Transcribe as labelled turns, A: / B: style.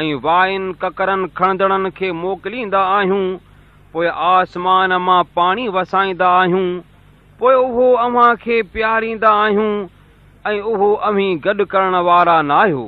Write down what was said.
A: ۽ وائن ڪڪرن کڻندڙن کي موڪليندا آهيون. پوءِ آسمان مان پاڻي وسائيندا آهيون. پوءِ اهو اوهان کي پياريندا آهيون. ۽ اهو اوهين گڏ ڪرڻ وارا نه آهيو